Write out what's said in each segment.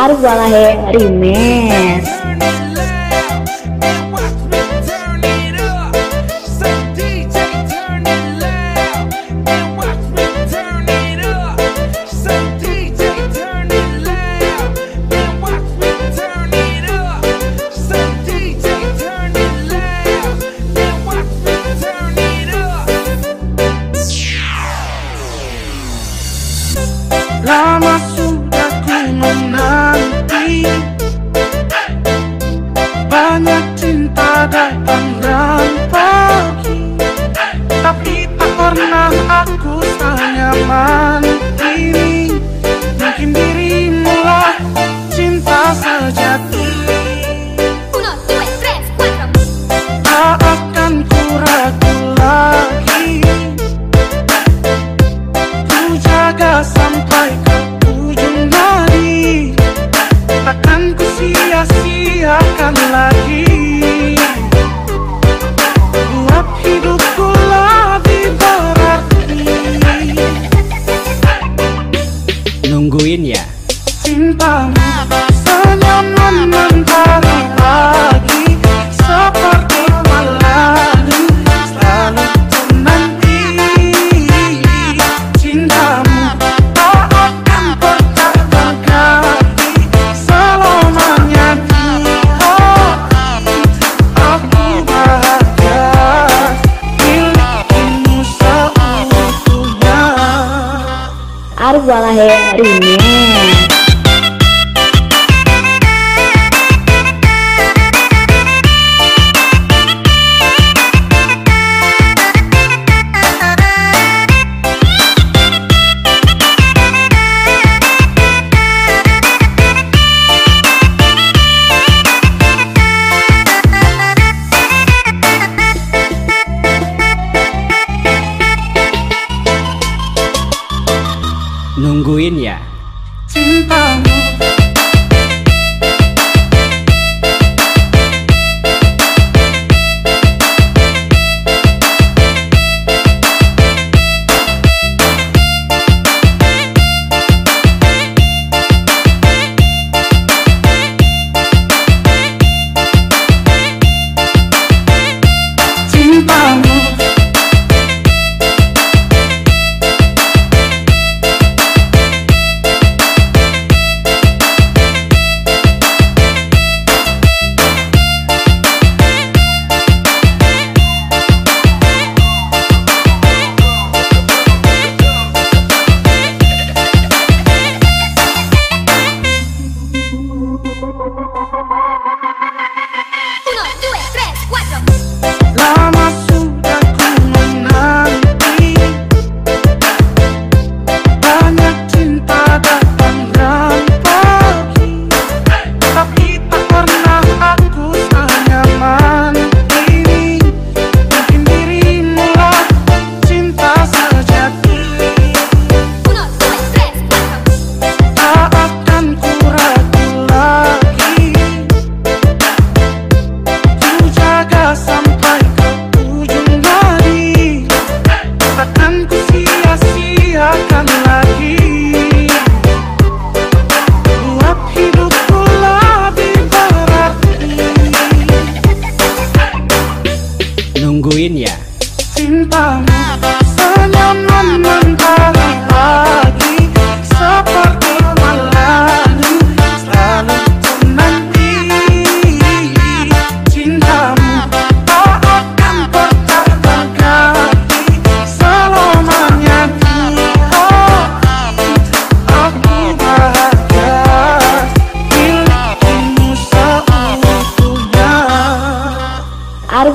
Arbalahe Rimes. Arif Walahe Ringan nungguin ya. Cintamu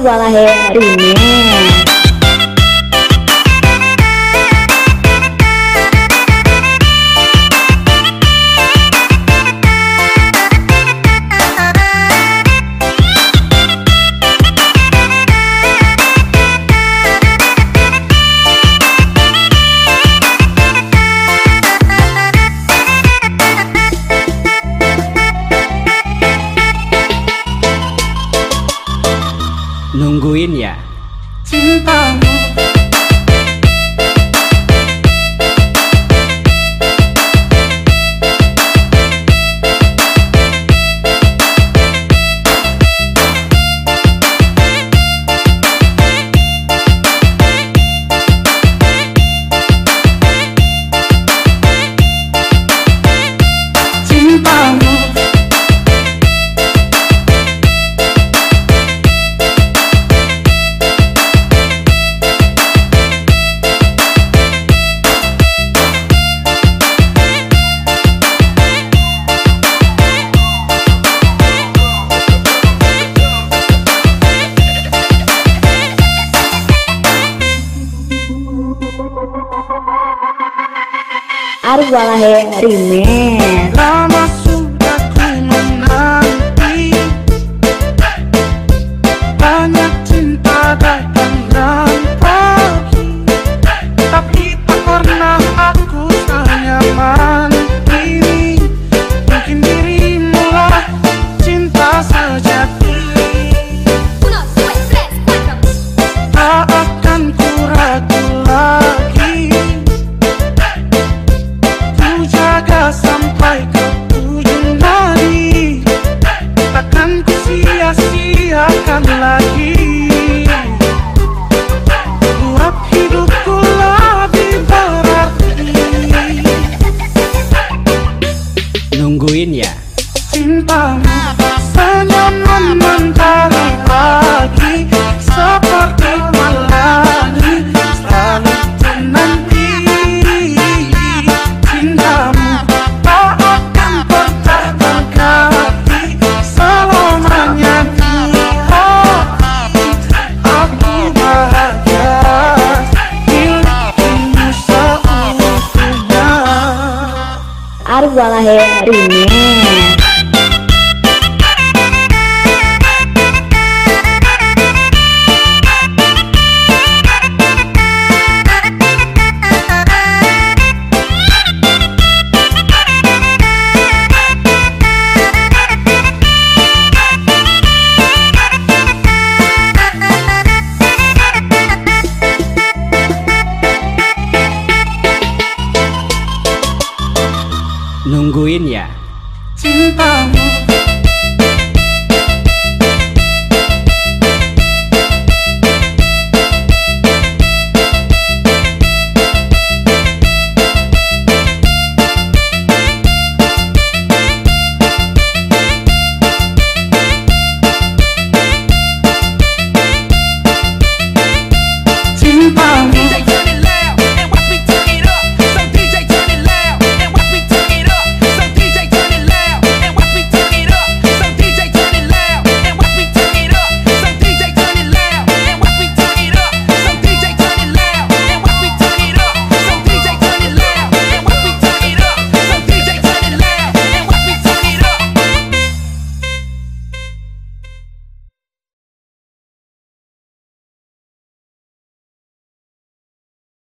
buat hari ini. Nhà. Arif Walahe Remix Walahe Remix